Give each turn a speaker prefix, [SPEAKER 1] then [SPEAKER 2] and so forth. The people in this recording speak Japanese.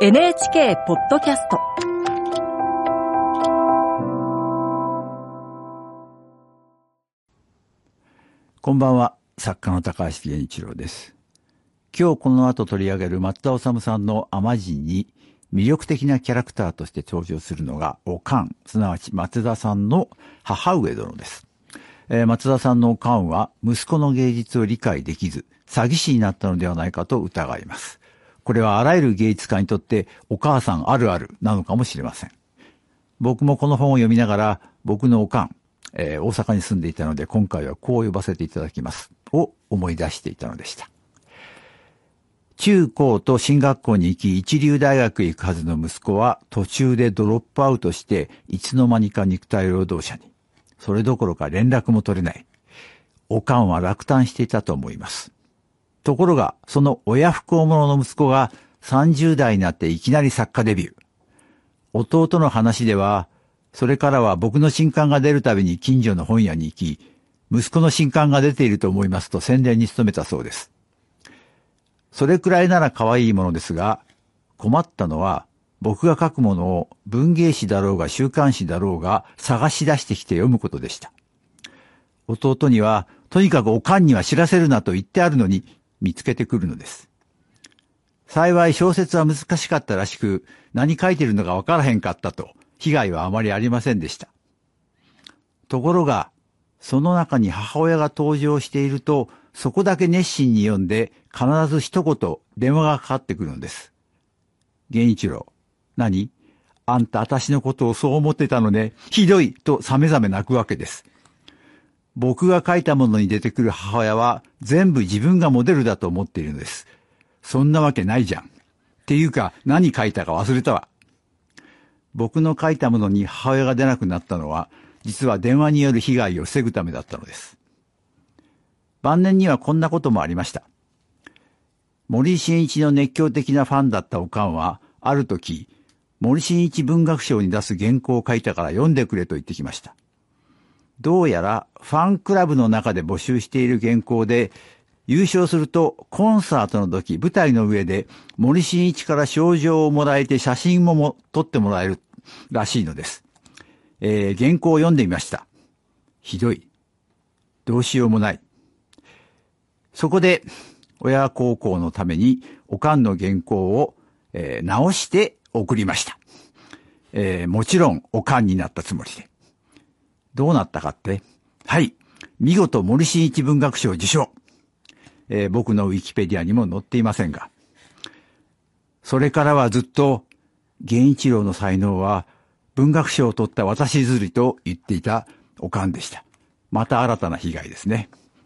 [SPEAKER 1] NHK ポッドキャスト
[SPEAKER 2] こんばんは、作家の高橋源一郎です。今日この後取り上げる松田治さんのアマジンに魅力的なキャラクターとして登場するのがおかん、すなわち松田さんの母上殿です。えー松田さんのおかんは息子の芸術を理解できず、詐欺師になったのではないかと疑います。これはあらゆる芸術家にとってお母さんあるあるなのかもしれません。僕もこの本を読みながら、僕のおかん、えー大阪に住んでいたので、今回はこう呼ばせていただきます。を思い出していたのでした。中高と進学校に行き、一流大学へ行くはずの息子は、途中でドロップアウトして、いつの間にか肉体労働者に。それどころか連絡も取れない。おかんは落胆していたと思います。ところが、その親不孝者の息子が30代になっていきなり作家デビュー。弟の話では、それからは僕の新刊が出るたびに近所の本屋に行き、息子の新刊が出ていると思いますと宣伝に努めたそうです。それくらいなら可愛いものですが、困ったのは、僕が書くものを文芸誌だろうが週刊誌だろうが探し出してきて読むことでした。弟には、とにかくおかんには知らせるなと言ってあるのに見つけてくるのです。幸い小説は難しかったらしく、何書いてるのかわからへんかったと、被害はあまりありませんでした。ところが、その中に母親が登場していると、そこだけ熱心に読んで、必ず一言電話がかかってくるのです。源一郎、何？あんた私のことをそう思ってたのね。ひどいとさめざめ泣くわけです。僕が書いたものに出てくる母親は全部自分がモデルだと思っているのです。そんなわけないじゃん。っていうか何書いたか忘れたわ。僕の書いたものに母親が出なくなったのは、実は電話による被害を防ぐためだったのです。晩年にはこんなこともありました。森進一の熱狂的なファンだったおかんは、ある時、森進一文学賞に出す原稿を書いたから読んでくれと言ってきました。どうやらファンクラブの中で募集している原稿で、優勝するとコンサートの時舞台の上で森進一から賞状をもらえて写真もも撮ってもらえるらしいのです。えー原稿を読んでみました。ひどい。どうしようもない。そこで親孝行のためにおかんの原稿を、えー直して送りました。えーもちろんおかんになったつもりで。どうなったかって？はい。見事森進一文学賞受賞。えー僕のウィキペディアにも載っていませんが。それからはずっと、源一郎の才能は文学賞を取った私ずりと言っていたおかんでした。また新たな被害ですね。